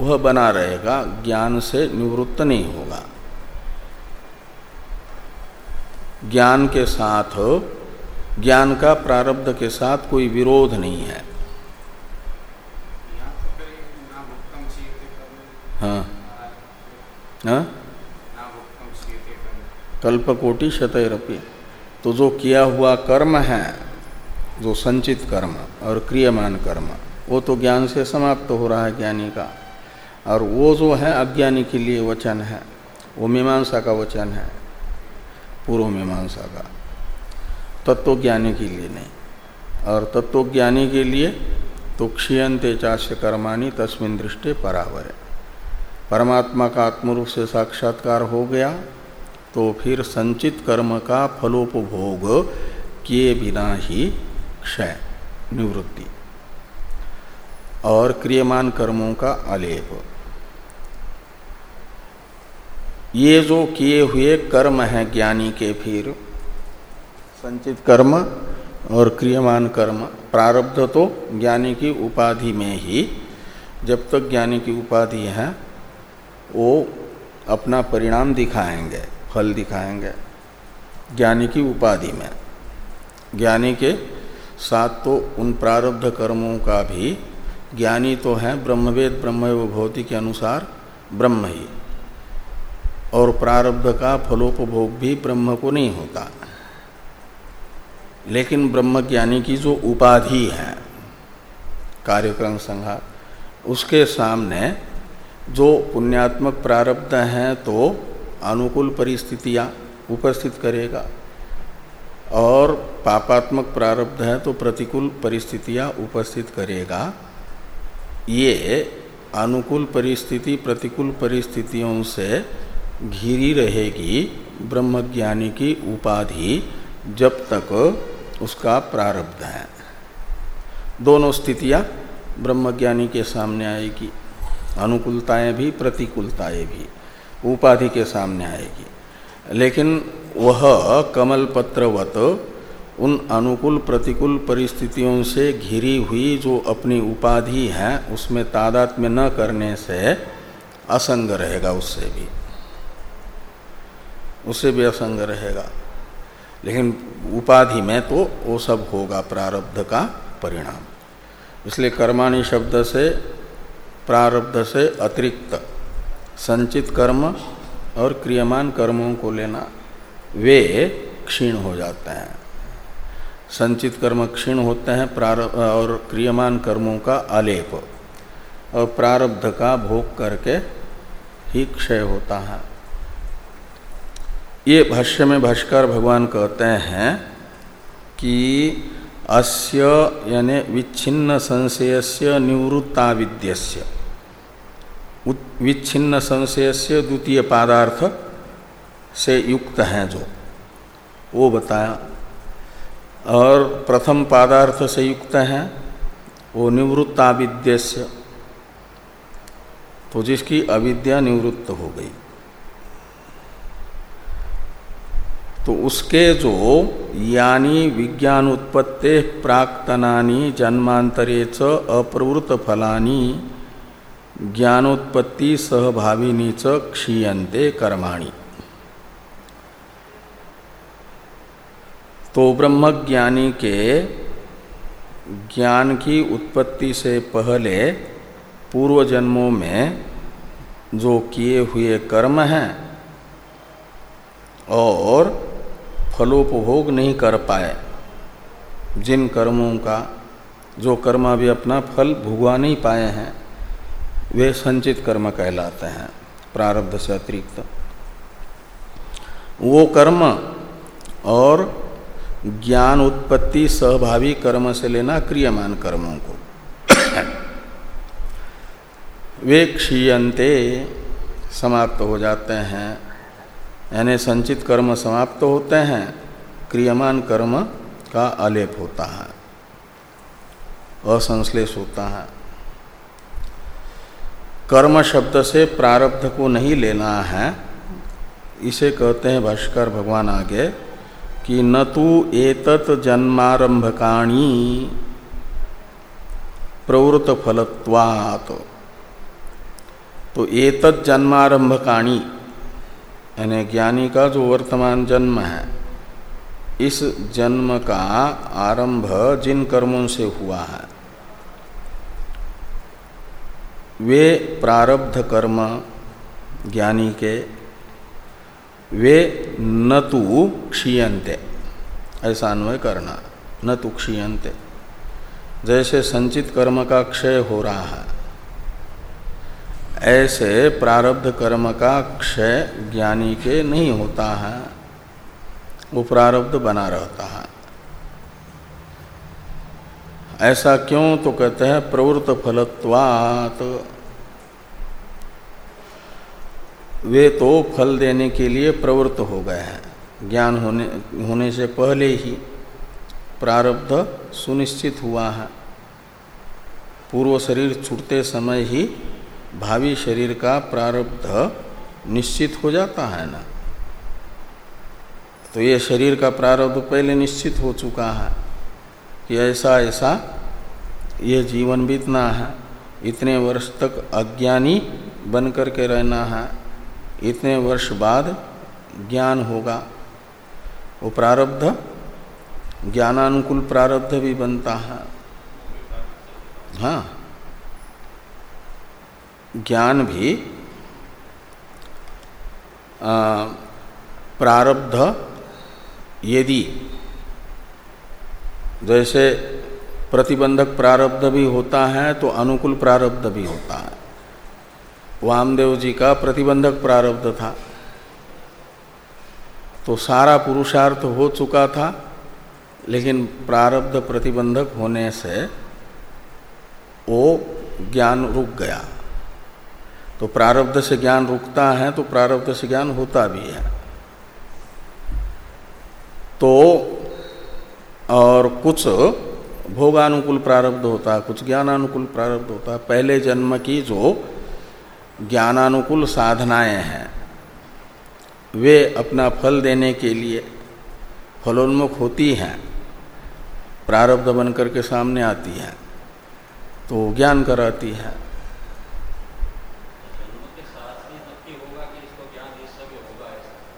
वह बना रहेगा ज्ञान से निवृत्त नहीं होगा। ज्ञान के साथ ज्ञान का प्रारब्ध के साथ कोई विरोध नहीं है। हाँ। हाँ। कल्पकोटि शतरपी। तो जो किया हुआ कर्म है जो संचित कर्म और क्रियमान कर्म वो तो ज्ञान से समाप्त हो रहा है ज्ञानी का। और वो जो है अज्ञानी के लिए वचन है, वो मीमांसा का वचन है, पूर्व मीमांसा का। तत्वज्ञानी के लिए नहीं। और तत्वज्ञानी के लिए तो क्षीयते चाष्य कर्माणी तस्मिन दृष्टि परावर। परमात्मा का आत्मरूप से साक्षात्कार हो गया तो फिर संचित कर्म का फलोपभोग किए बिना ही क्षय, निवृत्ति। और क्रियमान कर्मों का आलेप। ये जो किए हुए कर्म हैं ज्ञानी के फिर, संचित कर्म और क्रियमान कर्म, प्रारब्ध तो ज्ञानी की उपाधि में ही, जब तक ज्ञानी की उपाधि है, वो अपना परिणाम दिखाएँगे, फल दिखाएँगे, ज्ञानी की उपाधि में। ज्ञानी के साथ तो उन प्रारब्ध कर्मों का भी ज्ञानी तो है, ब्रह्मवेद ब्रह्म भौति के अनुसार ब्रह्म ही। और प्रारब्ध का फलोपभोग भी ब्रह्म को नहीं होता। लेकिन ब्रह्म ज्ञानी की जो उपाधि है, कार्यक्रम संहार उसके सामने जो पुण्यात्मक प्रारब्ध हैं तो अनुकूल परिस्थितियाँ उपस्थित करेगा। और पापात्मक प्रारब्ध है तो प्रतिकूल परिस्थितियाँ उपस्थित करेगा। ये अनुकूल परिस्थिति, प्रतिकूल परिस्थितियों से घिरी रहेगी ब्रह्मज्ञानी की उपाधि जब तक उसका प्रारब्ध है। दोनों स्थितियाँ ब्रह्मज्ञानी के सामने आएगी। अनुकूलताएँ भी, प्रतिकूलताएँ भी उपाधि के सामने आएगी। लेकिन वह कमल पत्रवत उन अनुकूल प्रतिकूल परिस्थितियों से घिरी हुई जो अपनी उपाधि है, उसमें तादात में न करने से असंग रहेगा, उससे भी। उससे भी असंग रहेगा। लेकिन उपाधि में तो वो सब होगा, प्रारब्ध का परिणाम। इसलिए कर्माणी शब्द से, प्रारब्ध से अतिरिक्त संचित कर्म और क्रियमान कर्मों को लेना, वे क्षीण हो जाते हैं। संचित कर्म क्षीण होते हैं प्रारब्ध और क्रियमान कर्मों का आलेप। और प्रारब्ध का भोग करके ही क्षय होता है। ये भाष्य में भाष्कर भगवान कहते हैं कि अस्य यानी विच्छिन्न संशयस्य निवृत्ताविद्यस्य। विच्छिन्न संशयस्य द्वितीय पादार्थ से युक्त हैं जो। वो बताया और प्रथम पादार्थ से युक्त हैं वो निवृत्ताविद्यस्य। तो जिसकी अविद्या निवृत्त हो गई। तो उसके जो यानी विज्ञान उत्पत्ति प्राक्तनानी, जन्मांतरे च अप्रवृत फलानी, ज्ञानोत्पत्ति सहभाविनी च क्षीयते कर्माणी। तो ब्रह्मज्ञानी के ज्ञान की उत्पत्ति से पहले पूर्व जन्मों में जो किए हुए कर्म हैं और फलोपभोग नहीं कर पाए, जिन कर्मों का, जो कर्म अभी अपना फल भुगवा नहीं पाए हैं, वे संचित कर्म कहलाते हैं, प्रारब्ध से अतिरिक्त। वो कर्म और ज्ञान उत्पत्ति सहभावी कर्म से लेना क्रियमान कर्मों को। वे क्षीयते समाप्त हो जाते हैं। यानी संचित कर्म समाप्त होते हैं, क्रियमान कर्म का आलेप होता है, असंश्लेष होता है। कर्म शब्द से प्रारब्ध को नहीं लेना है, इसे कहते हैं भाष्कर भगवान आगे। कि न तो एतत जन्मारंभकाणी प्रवृत्त फलत्वात् तो एतत जन्मारंभकाणी यानी ज्ञानी का जो वर्तमान जन्म है, इस जन्म का आरंभ जिन कर्मों से हुआ है, वे प्रारब्ध कर्म ज्ञानी के वे न तो क्षीयते ऐसा अन्वय करना। न तो क्षीयते जैसे संचित कर्म का क्षय हो रहा है, ऐसे प्रारब्ध कर्म का क्षय ज्ञानी के नहीं होता है। वो प्रारब्ध बना रहता है। ऐसा क्यों? तो कहते हैं प्रवृत्त फलत्वात। वे तो फल देने के लिए प्रवृत्त हो गए हैं। ज्ञान होने होने से पहले ही प्रारब्ध सुनिश्चित हुआ है। पूर्व शरीर छूटते समय ही भावी शरीर का प्रारब्ध निश्चित हो जाता है ना। तो ये शरीर का प्रारब्ध पहले निश्चित हो चुका है कि ऐसा ऐसा ये जीवन बीतना है। इतने वर्ष तक अज्ञानी बन करके रहना है। इतने वर्ष बाद ज्ञान होगा। वो प्रारब्ध, ज्ञानानुकूल प्रारब्ध भी बनता है। हाँ। ज्ञान भी प्रारब्ध यदि, जैसे प्रतिबंधक प्रारब्ध भी होता है तो अनुकूल प्रारब्ध भी होता है। वामदेव जी का प्रतिबंधक प्रारब्ध था। तो सारा पुरुषार्थ हो चुका था, लेकिन प्रारब्ध प्रतिबंधक होने से वो ज्ञान रुक गया। तो प्रारब्ध से ज्ञान रुकता है तो प्रारब्ध से ज्ञान होता भी है। तो और कुछ भोगानुकूल प्रारब्ध होता है कुछ ज्ञानानुकूल प्रारब्ध होता। है पहले जन्म की जो ज्ञानानुकूल साधनाएँ हैं। वे अपना फल देने के लिए फलोन्मुख होती हैं, प्रारब्ध बनकर के सामने आती हैं तो ज्ञान कराती है।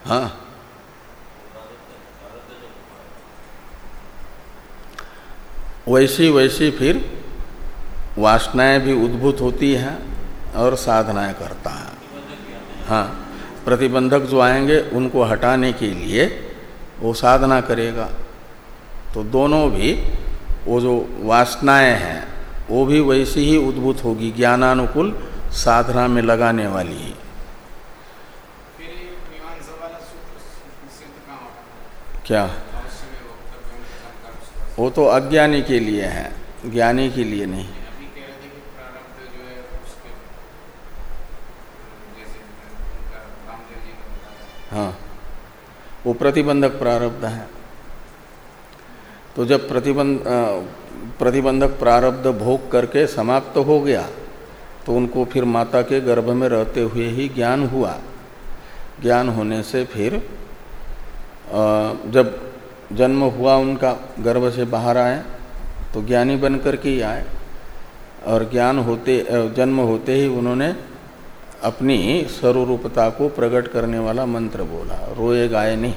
हाँ। वैसी वैसी फिर वासनाएँ भी उद्भूत होती हैं। और साधनाएँ करता है। हाँ प्रतिबंधक जो आएँगे उनको हटाने के लिए वो साधना करेगा। तो दोनों भी वो जो वासनाएँ हैं वो भी वैसी ही उद्भूत होगी ज्ञानानुकूल साधना में लगाने वाली ही। क्या? वो तो अज्ञानी के लिए है। ज्ञानी के लिए नहीं। हाँ वो प्रतिबंधक प्रारब्ध है। तो जब प्रतिबंध प्रतिबंधक प्रारब्ध भोग करके समाप्त तो हो गया तो उनको फिर माता के गर्भ में रहते हुए ही ज्ञान हुआ। ज्ञान होने से फिर जब जन्म हुआ उनका, गर्भ से बाहर आए तो ज्ञानी बन कर के ही आए। और ज्ञान होते जन्म होते ही उन्होंने अपनी सर्वरूपता को प्रकट करने वाला मंत्र बोला, रोए गाए नहीं।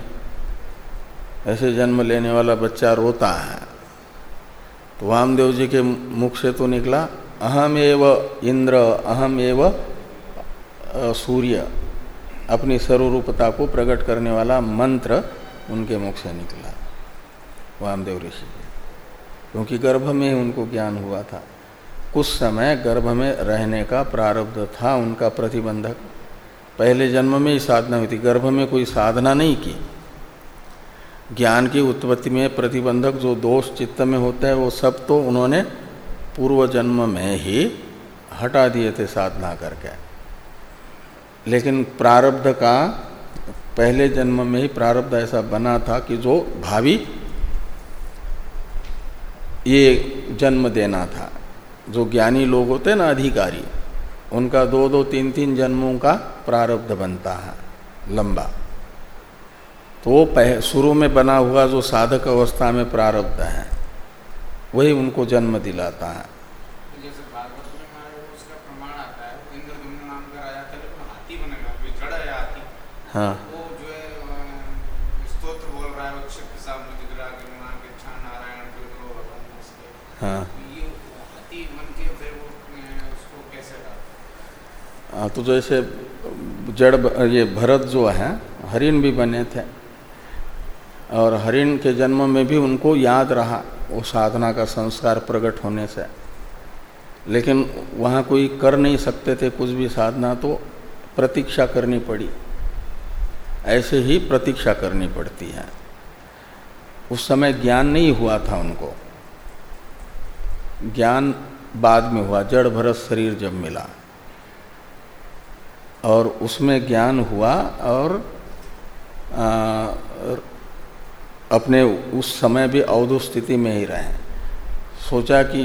ऐसे जन्म लेने वाला बच्चा रोता है। तो वामदेव जी के मुख से तो निकला, अहम एव इंद्र, अहम एव सूर्य। अपनी सर्वरूपता को प्रकट करने वाला मंत्र उनके मुख से निकला, वामदेव ऋषि क्योंकि गर्भ में उनको ज्ञान हुआ था। कुछ समय गर्भ में रहने का प्रारब्ध था उनका प्रतिबंधक। पहले जन्म में ही साधना हुई थी। गर्भ में कोई साधना नहीं की। ज्ञान की उत्पत्ति में प्रतिबंधक जो दोष चित्त में होता है, वो सब तो उन्होंने पूर्व जन्म में ही हटा दिए थे साधना करके। लेकिन प्रारब्ध का, पहले जन्म में ही प्रारब्ध ऐसा बना था कि जो भावी ये जन्म देना था। जो ज्ञानी लोग होते हैं ना अधिकारी उनका दो दो तीन तीन जन्मों का प्रारब्ध बनता है लंबा। तो शुरू में बना हुआ जो साधक अवस्था में प्रारब्ध है वही उनको जन्म दिलाता है। हाँ हाँ। तो जैसे जड़ ये भरत जो है, हरिण भी बने थे। और हरिण के जन्म में भी उनको याद रहा, वो साधना का संस्कार प्रकट होने से। लेकिन वहाँ कोई कर नहीं सकते थे, कुछ भी साधना तो प्रतीक्षा करनी पड़ी। ऐसे ही प्रतीक्षा करनी पड़ती है। उस समय ज्ञान नहीं हुआ था उनको। ज्ञान बाद में हुआ, जड़ भरत शरीर जब मिला। और उसमें ज्ञान हुआ और आ, अपने उस समय भी अवधु स्थिति में ही रहे। सोचा कि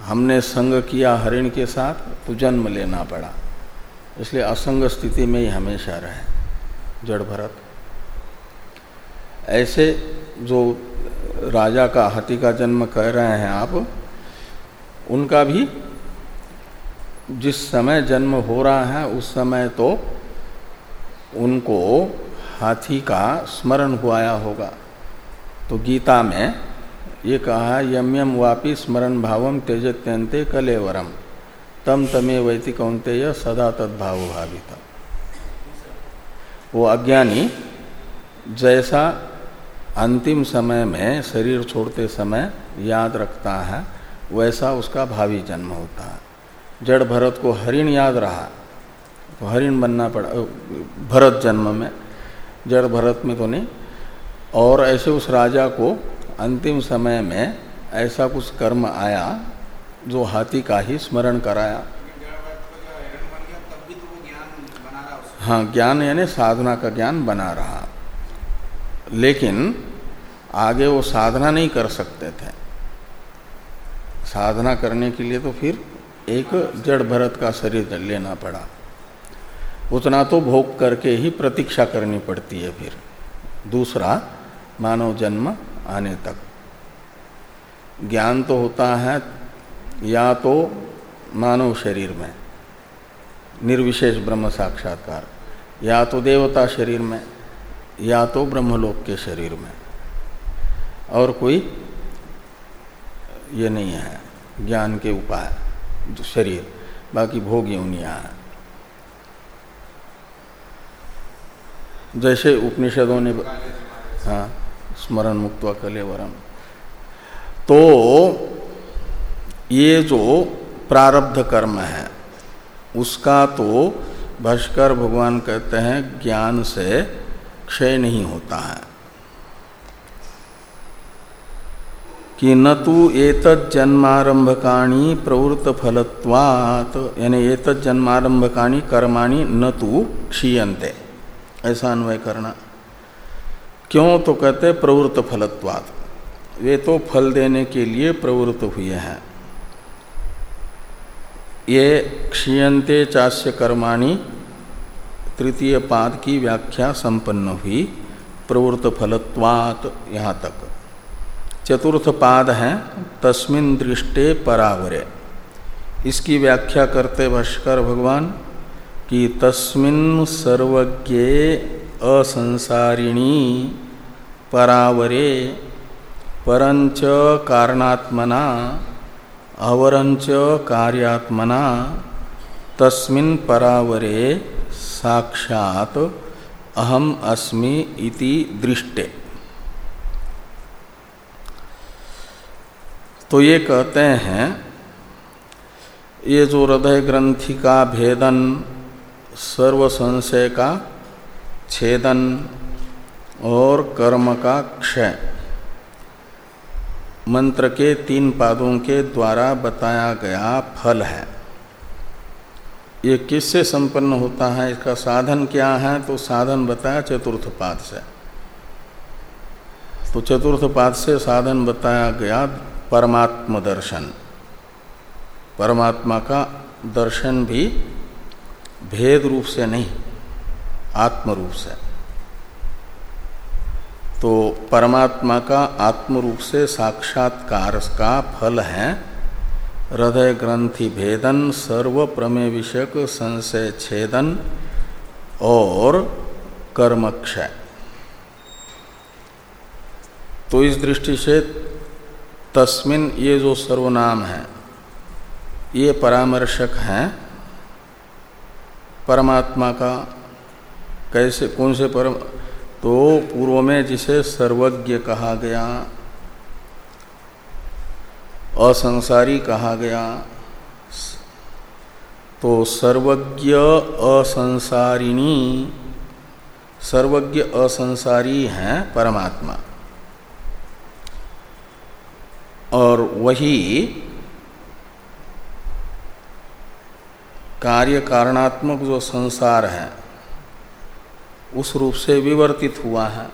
हमने संग किया हरिण के साथ तो जन्म लेना पड़ा। इसलिए असंग स्थिति में ही हमेशा रहे जड़ भरत। ऐसे जो राजा का हाथी का जन्म कह रहे हैं आप उनका भी जिस समय जन्म हो रहा है, उस समय तो उनको हाथी का स्मरण हुआया होगा। तो गीता में ये कहा यम यम वापी स्मरण भावम तेजत्यंते कलेवरम। तम तमे वैति कौनते सदा तद्भाव भावित। वो अज्ञानी जैसा अंतिम समय में शरीर छोड़ते समय याद रखता है, वैसा उसका भावी जन्म होता है। जड़ भरत को हरिण याद रहा। तो हरिण बनना पड़ा भरत जन्म में। जड़ भरत में तो नहीं। और ऐसे उस राजा को अंतिम समय में ऐसा कुछ कर्म आया, जो हाथी का ही स्मरण कराया। हाँ ज्ञान यानी साधना का ज्ञान बना रहा। लेकिन आगे वो साधना नहीं कर सकते थे। साधना करने के लिए तो फिर एक जड़ भरत का शरीर लेना पड़ा। उतना तो भोग करके ही प्रतीक्षा करनी पड़ती है फिर। दूसरा, मानव जन्म आने तक। ज्ञान तो होता है, या तो मानव शरीर में। निर्विशेष ब्रह्म साक्षात्कार। या तो देवता शरीर में, या तो ब्रह्मलोक के शरीर में। और कोई ये नहीं है, ज्ञान के उपाय। जो शरीर, बाकी भोग योनिया जैसे उपनिषदों ने हाँ स्मरण मुक्त कलेवरम। तो ये जो प्रारब्ध कर्म है, उसका तो भाष्कर भगवान कहते हैं ज्ञान से क्षय नहीं होता है। कि न तो एतत् जन्मारंभकाणी प्रवृत्त फलत्वात यानी एतत् जन्मारंभकाणी कर्माणी न तो क्षीयते ऐसा अन्वय करना। क्यों? तो कहते प्रवृत्त फलत्वात वे तो फल देने के लिए प्रवृत्त हुए हैं। ये क्षीयते चास्य कर्माणी तृतीय पाद की व्याख्या संपन्न हुई प्रवृत्त फलत्वात यहाँ तक। चतुर्थ पाद है, तस्मिन दृष्टे परावरे। इसकी व्याख्या करते भाष्कर भगवान कि तस्मिन सर्वज्ञ असंसारिणी परावरे परंच कारणात्मना अवरंच कार्यात्मना, तस्मिन परावरे साक्षात अहम अस्मि इति दृष्टे। तो ये कहते हैं, ये जो हृदय ग्रंथि का भेदन सर्व संशय का छेदन और कर्म का क्षय, मंत्र के तीन पादों के द्वारा बताया गया फल है। ये किससे संपन्न होता है, इसका साधन क्या है तो साधन बताया चतुर्थ पाद से। तो चतुर्थ पाद से साधन बताया गया परमात्म दर्शन परमात्मा का दर्शन भी भेद रूप से नहीं आत्म रूप से। तो परमात्मा का आत्म रूप से साक्षात्कार का फल है हृदय ग्रंथि भेदन, सर्व प्रमेय विषयक संशय छेदन और कर्मक्षय। तो इस दृष्टि से तस्मिन ये जो सर्वनाम है, ये परामर्शक हैं। परमात्मा का कैसे, कौन से परम तो पूर्व में जिसे सर्वज्ञ कहा गया, असंसारी कहा गया तो सर्वज्ञ असंसारिणी, सर्वज्ञ असंसारी हैं परमात्मा। और वही कार्य कारणात्मक जो संसार है, उस रूप से विवर्तित हुआ है।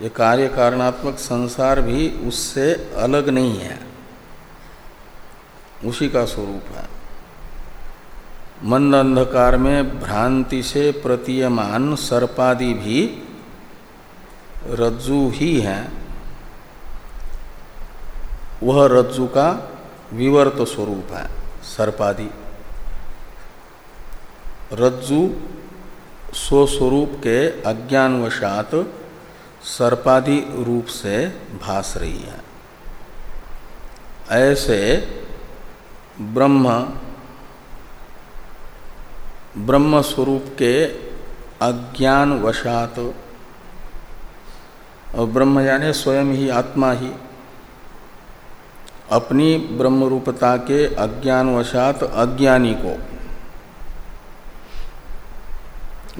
ये कार्य कारणात्मक संसार भी उससे अलग नहीं है। उसी का स्वरूप है। मंद अंधकार में भ्रांति से प्रतीयमान सर्पादि भी रज्जु ही है। वह रज्जु का विवर्त स्वरूप है, सर्पादि। रज्जु स्वस्वरूप के अज्ञानवशात सर्पादि रूप से भास रही है। ऐसे ब्रह्म ब्रह्म स्वरूप के अज्ञान वशात और ब्रह्म यानी स्वयं ही आत्मा ही अपनी ब्रह्म रूपता के अज्ञानवशात अज्ञानी को।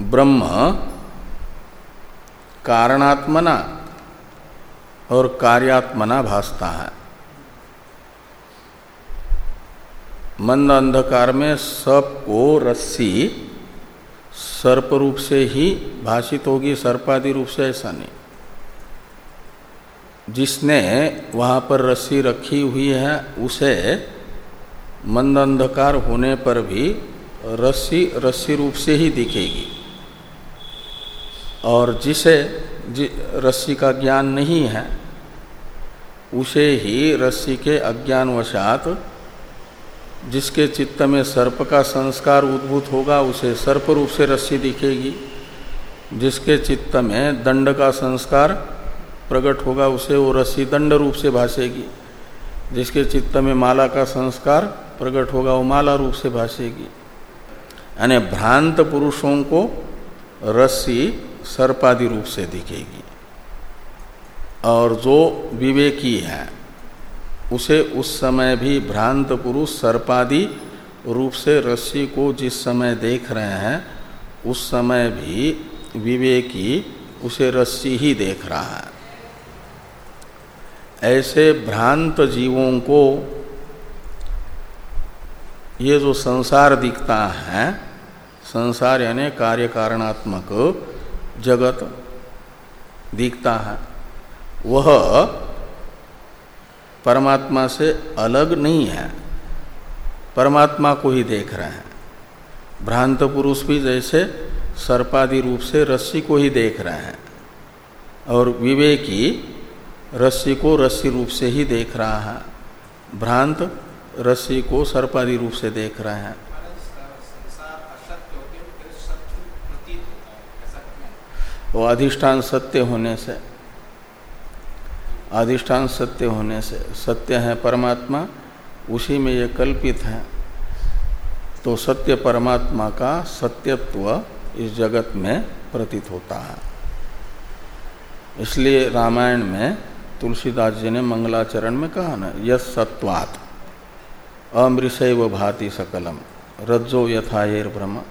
ब्रह्म कारणात्मना और कार्यात्मना भासता है। मंद अंधकार में सबको रस्सी सर्प रूप से ही भाषित होगी, सर्पादि रूप से ऐसा नहीं। जिसने वहाँ पर रस्सी रखी हुई है उसे मंद अंधकार होने पर भी रस्सी रस्सी रूप से ही दिखेगी। और जिसे जि, रस्सी का ज्ञान नहीं है उसे ही रस्सी के अज्ञानवशात जिसके चित्त में सर्प का संस्कार उद्भूत होगा उसे सर्प रूप से रस्सी दिखेगी जिसके चित्त में दंड का संस्कार प्रकट होगा, उसे वो रस्सी दंड रूप से भासेगी, जिसके चित्त में माला का संस्कार प्रकट होगा, वो माला रूप से भाषेगी यानी भ्रांत पुरुषों को रस्सी सर्पादि रूप से दिखेगी। और जो विवेकी है, उसे उस समय भी भ्रांत पुरुष सर्पादि रूप से रस्सी को जिस समय देख रहे हैं, उस समय भी विवेकी उसे रस्सी ही देख रहा है। ऐसे भ्रांत जीवों को ये जो संसार दिखता है, संसार यानी कार्य कारणात्मक जगत दिखता है, वह परमात्मा से अलग नहीं है। परमात्मा को ही देख रहे हैं। भ्रांत पुरुष भी जैसे सर्पादि रूप से रस्सी को ही देख रहे हैं। और विवेकी रस्सी को रस्सी रूप से ही देख रहा है। भ्रांत रस्सी को सर्पादि रूप से देख रहे हैं। वो अधिष्ठान सत्य होने से, अधिष्ठान सत्य होने से, सत्य है परमात्मा, उसी में ये कल्पित है। तो सत्य परमात्मा का सत्यत्व इस जगत में प्रतीत होता है। इसलिए रामायण में तुलसीदास जी ने मंगलाचरण में कहा ना यस सत्वात। अमृषैव भाति सकलम। रज्जो यथायर ब्रह्म।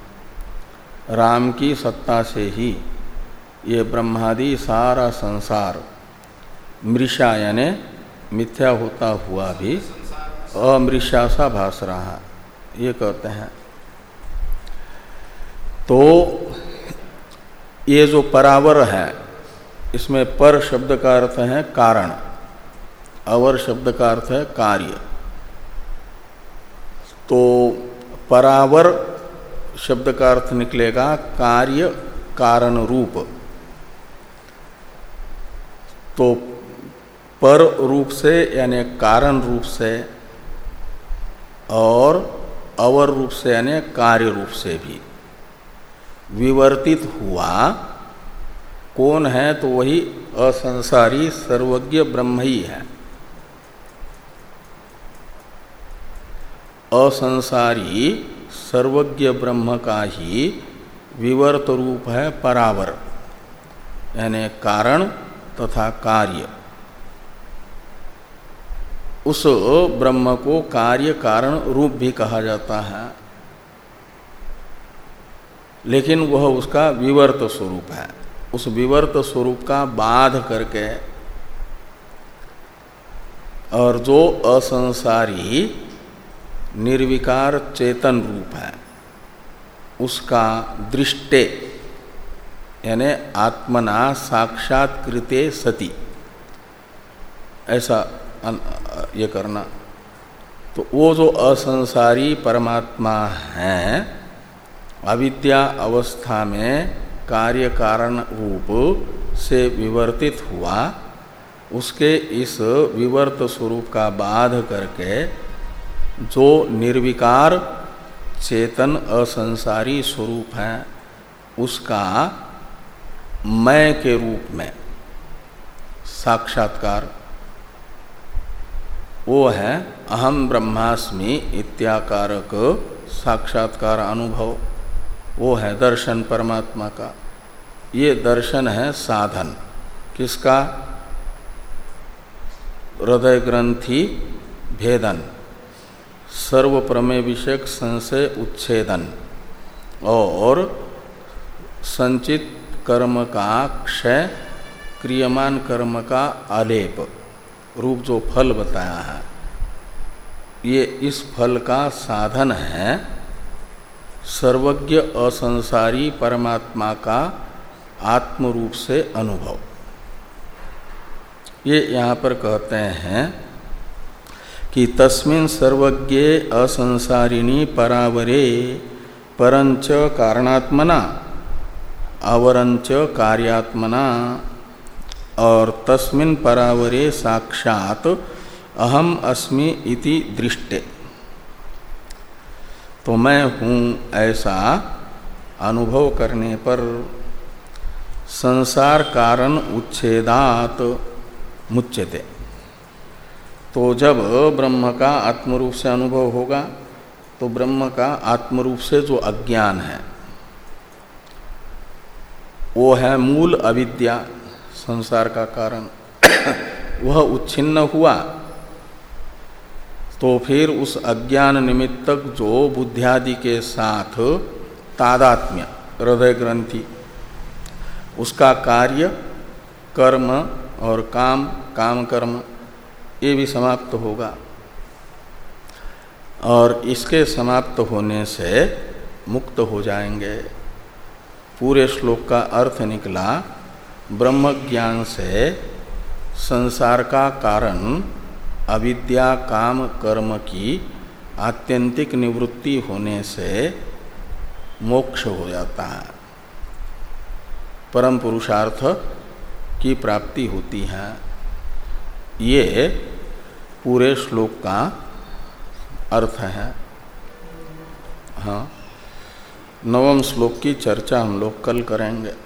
राम की सत्ता से ही ये ब्रह्मादि सारा संसार मृषा यानी मिथ्या होता हुआ भी अमृषा सा भास रहा। ये कहते हैं। तो ये जो परावर है इसमें पर शब्द का अर्थ है कारण, अवर शब्द का अर्थ है कार्य। तो परावर शब्द का अर्थ निकलेगा कार्य, कारण रूप। तो पर रूप से यानी कारण रूप से और अवर रूप से यानी कार्य रूप से भी विवर्तित हुआ कौन है तो वही असंसारी सर्वज्ञ ब्रह्म ही है। असंसारी सर्वज्ञ ब्रह्म का ही विवर्त रूप है परावर, यानी कारण तथा कार्य। उस ब्रह्म को कार्य कारण रूप भी कहा जाता है, लेकिन वह उसका विवर्त स्वरूप है। उस विवर्त स्वरूप का बाध करके और जो असंसारी निर्विकार चेतन रूप है, उसका दृष्टे, यानी आत्मना साक्षात्कृते सती। ऐसा ये करना। तो वो जो असंसारी परमात्मा हैं, अविद्या अवस्था में कार्य कारण रूप से विवर्तित हुआ, उसके इस विवर्त स्वरूप का बाध करके जो निर्विकार चेतन असंसारी स्वरूप है, उसका मैं के रूप में साक्षात्कार, वो है अहम ब्रह्मास्मि इत्याकारक साक्षात्कार अनुभव। वो है दर्शन परमात्मा का। ये दर्शन है साधन। किसका? हृदय ग्रंथि भेदन। सर्व प्रमेय विषयक संशय उच्छेदन। और संचित कर्म का क्षय, क्रियमान कर्म का आलेप। रूप जो फल बताया है, ये इस फल का साधन है। सर्वज्ञ असंसारी परमात्मा का आत्म रूप से अनुभव। ये यहाँ पर कहते हैं कि तस्मिन सर्वज्ञ असंसारिणी परावरे परंच कारणात्मना अवरंच कार्यात्मना, और तस्मिन परावरे साक्षात अहम अस्मि इति दृष्टे। तो मैं हूँ ऐसा अनुभव करने पर। संसार कारण उच्छेदात मुच्यते। तो जब ब्रह्म का आत्मरूप से अनुभव होगा तो ब्रह्म का आत्मरूप से जो अज्ञान है, वो है मूल अविद्या, संसार का कारण। वह उच्छिन्न हुआ तो फिर उस अज्ञान निमित्तक जो बुद्धियादि के साथ तादात्म्य, हृदय ग्रंथि, उसका कार्य, कर्म और काम काम कर्म, ये भी समाप्त होगा। और इसके समाप्त होने से मुक्त हो जाएँगे। पूरे श्लोक का अर्थ निकला ब्रह्म ज्ञान से संसार का कारण अविद्या काम कर्म की आत्यंतिक निवृत्ति होने से मोक्ष हो जाता है। परम पुरुषार्थ की प्राप्ति होती है। ये पूरे श्लोक का अर्थ है। हाँ नवम श्लोक की चर्चा हम लोग कल करेंगे।